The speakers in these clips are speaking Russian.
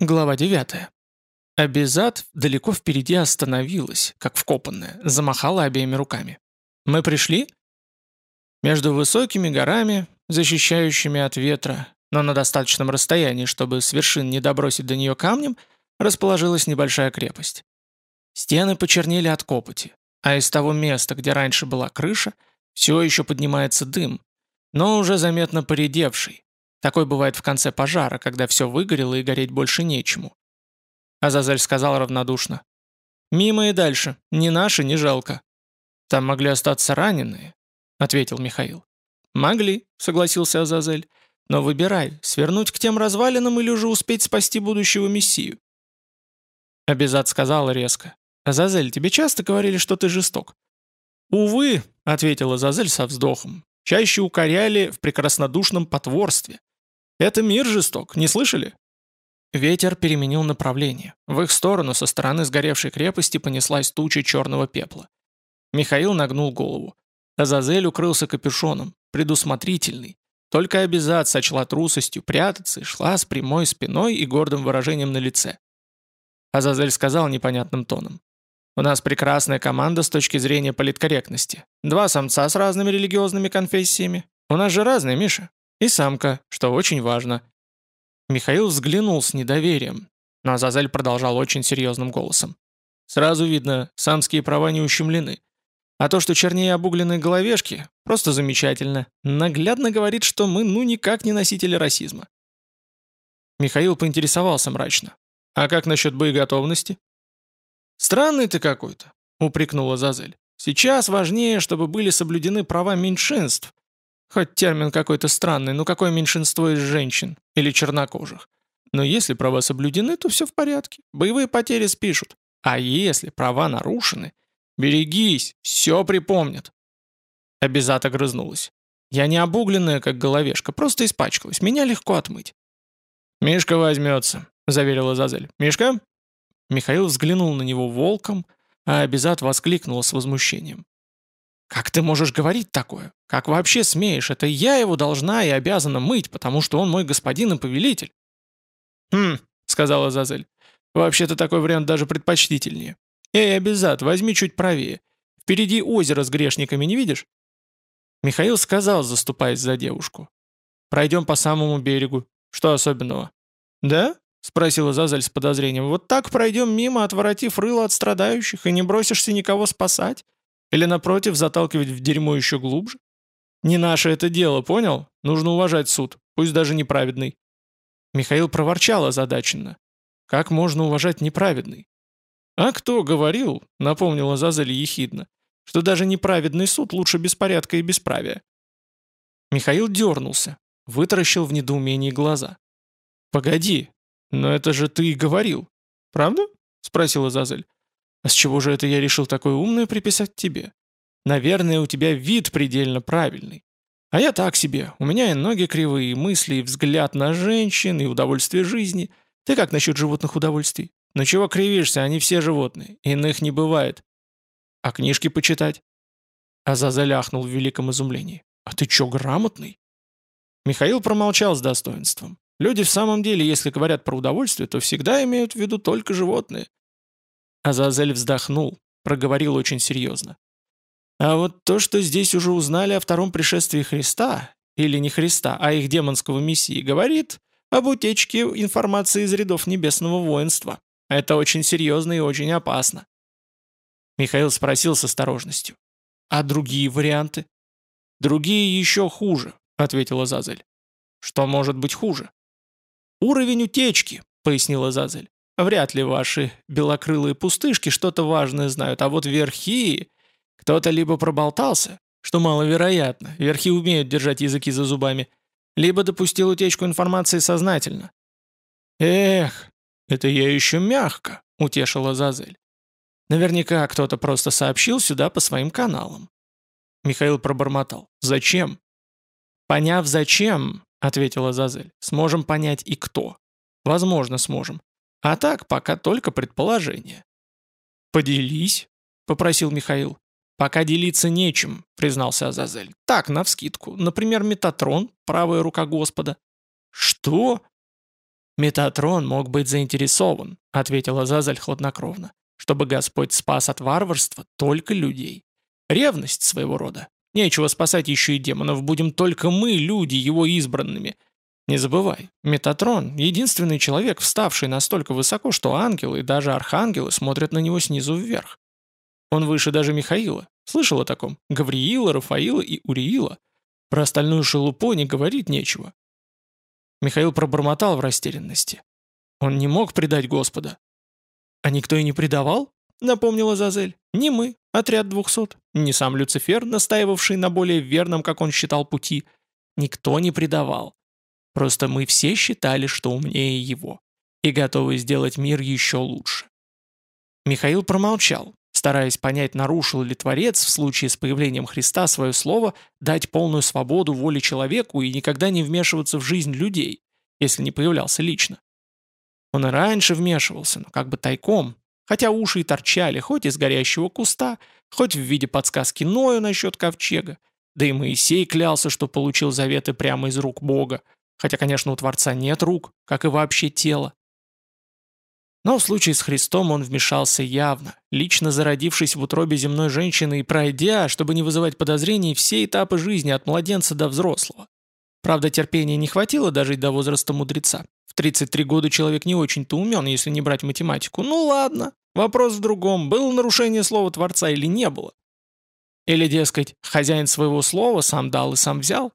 Глава 9. Абизад далеко впереди остановилась, как вкопанная, замахала обеими руками. «Мы пришли?» Между высокими горами, защищающими от ветра, но на достаточном расстоянии, чтобы с вершин не добросить до нее камнем, расположилась небольшая крепость. Стены почернели от копоти, а из того места, где раньше была крыша, все еще поднимается дым, но уже заметно поредевший, такой бывает в конце пожара, когда все выгорело и гореть больше нечему. Азазель сказал равнодушно. «Мимо и дальше. Ни наши, ни жалко». «Там могли остаться раненые», — ответил Михаил. «Могли», — согласился Азазель. «Но выбирай, свернуть к тем развалинам или уже успеть спасти будущего мессию». Абизад сказал резко. «Азазель, тебе часто говорили, что ты жесток?» «Увы», — ответил Азазель со вздохом, «чаще укоряли в прекраснодушном потворстве. «Это мир жесток, не слышали?» Ветер переменил направление. В их сторону со стороны сгоревшей крепости понеслась туча черного пепла. Михаил нагнул голову. Азазель укрылся капюшоном, предусмотрительный. Только обязат сочла трусостью прятаться и шла с прямой спиной и гордым выражением на лице. Азазель сказал непонятным тоном. «У нас прекрасная команда с точки зрения политкорректности. Два самца с разными религиозными конфессиями. У нас же разные, Миша. И самка, что очень важно. Михаил взглянул с недоверием, но Азазель продолжал очень серьезным голосом. Сразу видно, самские права не ущемлены. А то, что чернее обугленные головешки, просто замечательно. Наглядно говорит, что мы ну никак не носители расизма. Михаил поинтересовался мрачно. «А как насчет боеготовности?» «Странный ты какой-то», — упрекнула Зазель. «Сейчас важнее, чтобы были соблюдены права меньшинств, Хоть термин какой-то странный, но какое меньшинство из женщин или чернокожих. Но если права соблюдены, то все в порядке. Боевые потери спишут. А если права нарушены, берегись, все припомнят. Обязат огрызнулась. Я не обугленная, как головешка, просто испачкалась. Меня легко отмыть. «Мишка возьмется», — заверила Зазель. «Мишка?» Михаил взглянул на него волком, а Абизат воскликнула с возмущением. «Как ты можешь говорить такое? Как вообще смеешь? Это я его должна и обязана мыть, потому что он мой господин и повелитель». «Хм», — сказала Зазель. «Вообще-то такой вариант даже предпочтительнее. Эй, Абизат, возьми чуть правее. Впереди озеро с грешниками, не видишь?» Михаил сказал, заступаясь за девушку. «Пройдем по самому берегу. Что особенного?» «Да?» — спросила Зазель с подозрением. «Вот так пройдем мимо, отворотив рыло от страдающих, и не бросишься никого спасать? Или, напротив, заталкивать в дерьмо еще глубже? Не наше это дело, понял? Нужно уважать суд, пусть даже неправедный. Михаил проворчал озадаченно. Как можно уважать неправедный? А кто говорил, напомнила Зазель ехидно, что даже неправедный суд лучше беспорядка и бесправия? Михаил дернулся, вытаращил в недоумении глаза. «Погоди, но это же ты и говорил. Правда?» — спросила Зазель. А с чего же это я решил такое умное приписать тебе? Наверное, у тебя вид предельно правильный. А я так себе. У меня и ноги кривые, и мысли, и взгляд на женщин, и удовольствие жизни. Ты как насчет животных удовольствий? Ну чего кривишься, они все животные. Иных не бывает. А книжки почитать? Азазель ахнул в великом изумлении. «А ты чё, грамотный?» Михаил промолчал с достоинством. Люди в самом деле, если говорят про удовольствие, то всегда имеют в виду только животные. Азазель вздохнул, проговорил очень серьезно. А вот то, что здесь уже узнали о втором пришествии Христа, или не Христа, а их демонского мессии, говорит об утечке информации из рядов небесного воинства. Это очень серьезно и очень опасно. Михаил спросил с осторожностью. «А другие варианты?» «Другие еще хуже», — ответила Зазель. «Что может быть хуже?» «Уровень утечки», — пояснила Зазель. Вряд ли ваши белокрылые пустышки что-то важное знают, а вот верхи... Кто-то либо проболтался, что маловероятно, верхи умеют держать языки за зубами, либо допустил утечку информации сознательно. «Эх, это я еще мягко», — утешила Зазель. «Наверняка кто-то просто сообщил сюда по своим каналам». Михаил пробормотал. «Зачем?» «Поняв, зачем», — ответила Зазель, — «сможем понять и кто. Возможно, сможем. А так пока только предположение. «Поделись», — попросил Михаил. «Пока делиться нечем», — признался Азазель. «Так, навскидку. Например, Метатрон, правая рука Господа». «Что?» «Метатрон мог быть заинтересован», — ответила Зазель хладнокровно, «чтобы Господь спас от варварства только людей. Ревность своего рода. Нечего спасать еще и демонов, будем только мы, люди, его избранными. Не забывай, Метатрон — единственный человек, вставший настолько высоко, что ангелы и даже архангелы смотрят на него снизу вверх. Он выше даже Михаила. Слышал о таком? Гавриила, Рафаила и Уриила. Про остальную шелупу не говорить нечего. Михаил пробормотал в растерянности. Он не мог предать Господа. «А никто и не предавал?» — напомнила Зазель. «Не мы, отряд двухсот, не сам Люцифер, настаивавший на более верном, как он считал, пути. Никто не предавал. Просто мы все считали, что умнее его, и готовы сделать мир еще лучше». Михаил промолчал, стараясь понять, нарушил ли Творец в случае с появлением Христа свое слово дать полную свободу воле человеку и никогда не вмешиваться в жизнь людей, если не появлялся лично. Он и раньше вмешивался, но как бы тайком, хотя уши и торчали, хоть из горящего куста, хоть в виде подсказки Ною насчет ковчега, да и Моисей клялся, что получил заветы прямо из рук Бога, хотя, конечно, у Творца нет рук, как и вообще тела. Но в случае с Христом он вмешался явно, лично зародившись в утробе земной женщины и пройдя, чтобы не вызывать подозрений, все этапы жизни от младенца до взрослого. Правда, терпения не хватило дожить до возраста мудреца. В 33 года человек не очень-то умен, если не брать математику. Ну ладно, вопрос в другом, было нарушение слова Творца или не было. Или, дескать, хозяин своего слова сам дал и сам взял?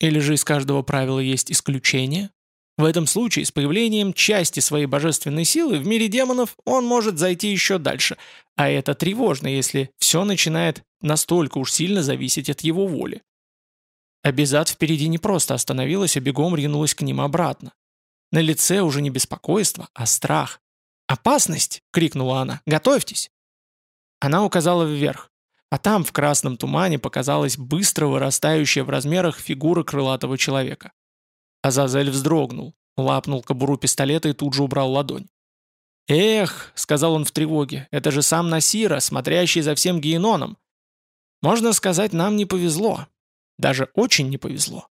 Или же из каждого правила есть исключение? В этом случае с появлением части своей божественной силы в мире демонов он может зайти еще дальше, а это тревожно, если все начинает настолько уж сильно зависеть от его воли. Абизат впереди не просто остановилась, а бегом ринулась к ним обратно. На лице уже не беспокойство, а страх. «Опасность!» — крикнула она. «Готовьтесь!» Она указала вверх, а там в красном тумане показалась быстро вырастающая в размерах фигура крылатого человека. Азазель вздрогнул, лапнул кобуру пистолета и тут же убрал ладонь. «Эх», — сказал он в тревоге, — «это же сам Насира, смотрящий за всем геноном. Можно сказать, нам не повезло. Даже очень не повезло».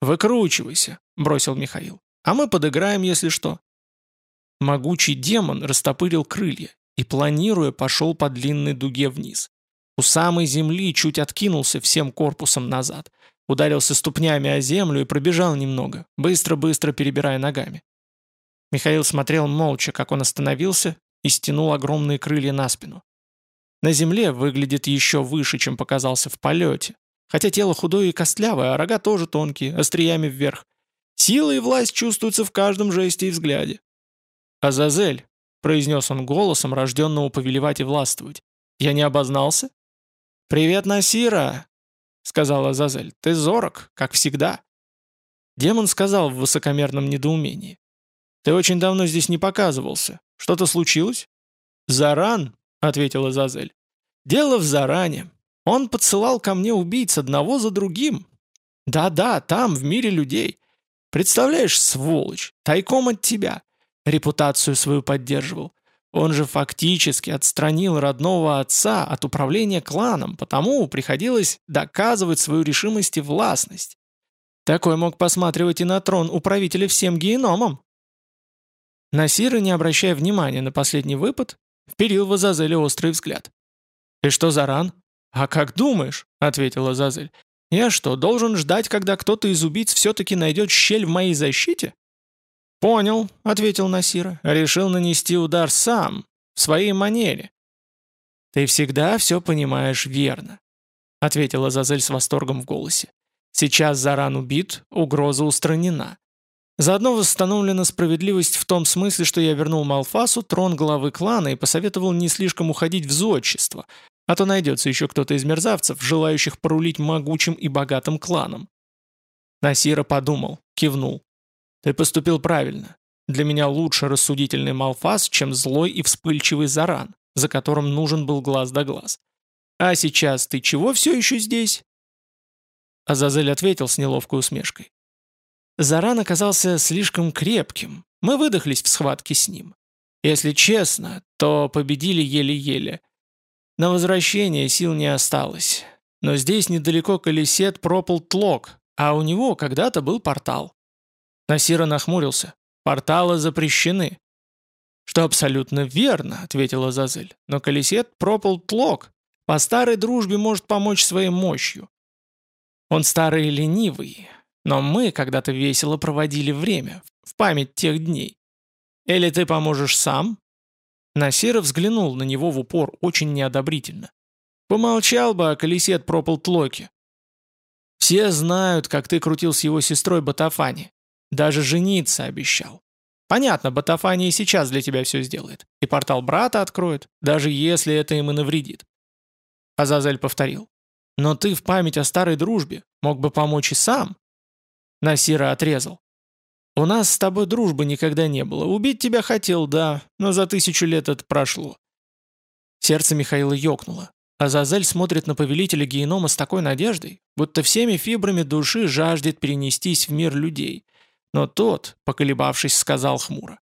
«Выкручивайся», — бросил Михаил. «А мы подыграем, если что». Могучий демон растопырил крылья и, планируя, пошел по длинной дуге вниз. У самой земли чуть откинулся всем корпусом назад, Ударился ступнями о землю и пробежал немного, быстро-быстро перебирая ногами. Михаил смотрел молча, как он остановился и стянул огромные крылья на спину. На земле выглядит еще выше, чем показался в полете. Хотя тело худое и костлявое, а рога тоже тонкие, остриями вверх. Сила и власть чувствуются в каждом жесте и взгляде. «Азазель», — произнес он голосом, рожденного повелевать и властвовать, — «я не обознался?» «Привет, Насира!» — сказала Зазель. «Ты зорок, как всегда». Демон сказал в высокомерном недоумении. «Ты очень давно здесь не показывался. Что-то случилось?» «Заран», — ответила Зазель. «Дело в Заране. Он подсылал ко мне убийц одного за другим. Да-да, там, в мире людей. Представляешь, сволочь, тайком от тебя. Репутацию свою поддерживал. Он же фактически отстранил родного отца от управления кланом, потому приходилось доказывать свою решимость и властность. Такой мог посматривать и на трон управителя всем геномом. Насира, не обращая внимания на последний выпад, вперил в Азазеле острый взгляд. «И что за ран?» «А как думаешь?» — ответила Азазель. «Я что, должен ждать, когда кто-то из убийц все-таки найдет щель в моей защите?» «Понял», — ответил Насира. «Решил нанести удар сам, в своей манере». «Ты всегда все понимаешь верно», — ответила Зазель с восторгом в голосе. «Сейчас Заран убит, угроза устранена. Заодно восстановлена справедливость в том смысле, что я вернул Малфасу трон главы клана и посоветовал не слишком уходить в зодчество, а то найдется еще кто-то из мерзавцев, желающих порулить могучим и богатым кланом». Насира подумал, кивнул. Ты поступил правильно. Для меня лучше рассудительный Малфас, чем злой и вспыльчивый Заран, за которым нужен был глаз да глаз. А сейчас ты чего все еще здесь?» Азазель ответил с неловкой усмешкой. Заран оказался слишком крепким. Мы выдохлись в схватке с ним. Если честно, то победили еле-еле. На возвращение сил не осталось. Но здесь недалеко колесет пропал тлок, а у него когда-то был портал. Насира нахмурился. Порталы запрещены». «Что абсолютно верно», — ответила Зазель. «Но Колесет пропал тлок. По старой дружбе может помочь своей мощью. Он старый и ленивый, но мы когда-то весело проводили время, в память тех дней. Или ты поможешь сам?» Насиров взглянул на него в упор очень неодобрительно. «Помолчал бы, а Колесет пропал тлоки. Все знают, как ты крутил с его сестрой Батафани. Даже жениться обещал. Понятно, Батафани и сейчас для тебя все сделает. И портал брата откроет, даже если это им и навредит. Азазель повторил. Но ты в память о старой дружбе мог бы помочь и сам. Насира отрезал. У нас с тобой дружбы никогда не было. Убить тебя хотел, да, но за тысячу лет это прошло. Сердце Михаила ёкнуло. Азазель смотрит на повелителя генома с такой надеждой, будто всеми фибрами души жаждет перенестись в мир людей. Но тот, поколебавшись, сказал хмуро.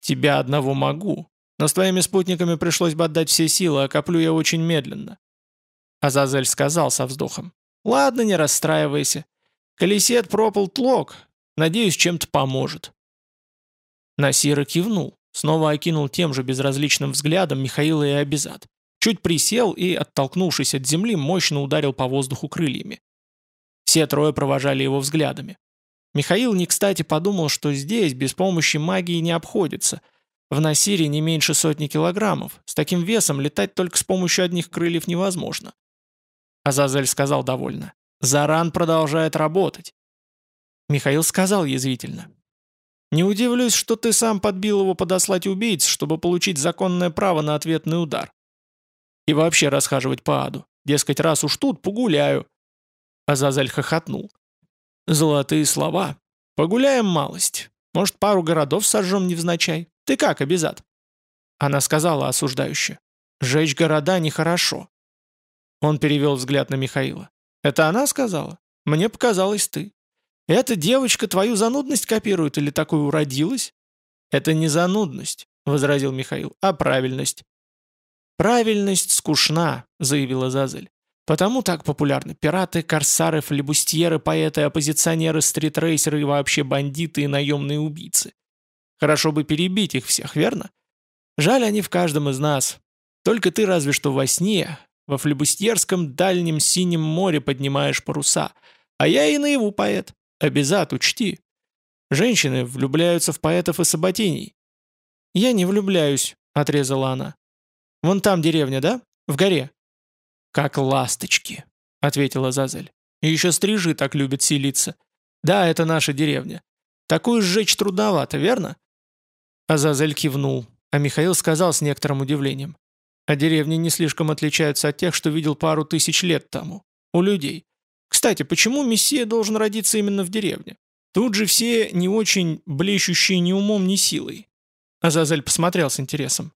«Тебя одного могу, но с твоими спутниками пришлось бы отдать все силы, а коплю я очень медленно». Азазель сказал со вздохом. «Ладно, не расстраивайся. Колесет пропал тлок. Надеюсь, чем-то поможет». Насира кивнул, снова окинул тем же безразличным взглядом Михаила и Абизад. Чуть присел и, оттолкнувшись от земли, мощно ударил по воздуху крыльями. Все трое провожали его взглядами. Михаил не кстати подумал, что здесь без помощи магии не обходится. В Насире не меньше сотни килограммов. С таким весом летать только с помощью одних крыльев невозможно. Азазель сказал довольно. «Заран продолжает работать». Михаил сказал язвительно. «Не удивлюсь, что ты сам подбил его подослать убийц, чтобы получить законное право на ответный удар. И вообще расхаживать по аду. Дескать, раз уж тут, погуляю». Азазель хохотнул. «Золотые слова. Погуляем малость. Может, пару городов сожжем невзначай. Ты как, обязат?» Она сказала осуждающе. «Жечь города нехорошо». Он перевел взгляд на Михаила. «Это она сказала? Мне показалось ты. Эта девочка твою занудность копирует или такую уродилась?» «Это не занудность», — возразил Михаил, — «а правильность. «Правильность скучна», — заявила Зазель. «Потому так популярны пираты, корсары, флебустьеры, поэты, оппозиционеры, стритрейсеры и вообще бандиты и наемные убийцы. Хорошо бы перебить их всех, верно? Жаль, они в каждом из нас. Только ты разве что во сне, во флебустьерском дальнем синем море поднимаешь паруса. А я и наяву поэт. Обязат, учти. Женщины влюбляются в поэтов и саботений». «Я не влюбляюсь», — отрезала она. Вон там деревня, да? В горе». «Как ласточки», — ответила Зазель. «И еще стрижи так любят селиться. Да, это наша деревня. Такую сжечь трудновато, верно?» Азазель кивнул, а Михаил сказал с некоторым удивлением. «А деревни не слишком отличаются от тех, что видел пару тысяч лет тому. У людей. Кстати, почему Мессия должен родиться именно в деревне? Тут же все не очень блещущие ни умом, ни силой». Азазель посмотрел с интересом.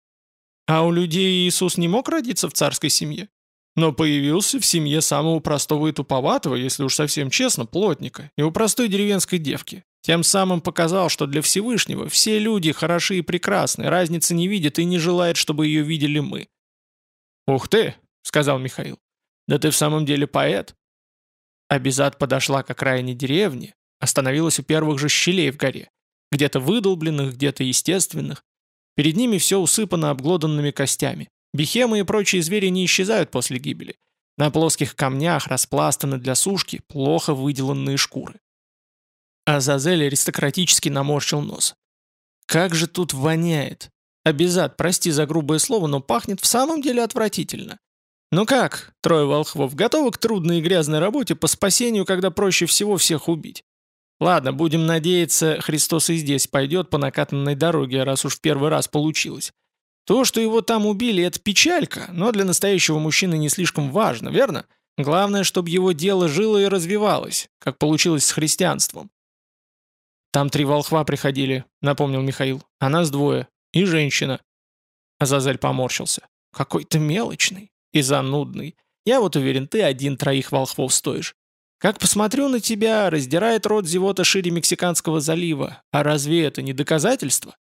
А у людей Иисус не мог родиться в царской семье, но появился в семье самого простого и туповатого, если уж совсем честно, плотника, и у простой деревенской девки. Тем самым показал, что для Всевышнего все люди хороши и прекрасны, разницы не видят и не желает, чтобы ее видели мы. «Ух ты!» — сказал Михаил. «Да ты в самом деле поэт!» Абизад подошла к окраине деревни, остановилась у первых же щелей в горе, где-то выдолбленных, где-то естественных, Перед ними все усыпано обглоданными костями. Бихемы и прочие звери не исчезают после гибели. На плоских камнях распластаны для сушки плохо выделанные шкуры. Азазель аристократически наморщил нос. «Как же тут воняет! Обязат, прости за грубое слово, но пахнет в самом деле отвратительно. Ну как, трое волхвов, готовы к трудной и грязной работе по спасению, когда проще всего всех убить? Ладно, будем надеяться, Христос и здесь пойдет по накатанной дороге, раз уж в первый раз получилось. То, что его там убили, это печалька, но для настоящего мужчины не слишком важно, верно? Главное, чтобы его дело жило и развивалось, как получилось с христианством. «Там три волхва приходили», — напомнил Михаил. «А нас двое. И женщина». Азазель поморщился. «Какой ты мелочный и занудный. Я вот уверен, ты один троих волхвов стоишь. Как посмотрю на тебя, раздирает рот зевота шире Мексиканского залива. А разве это не доказательство?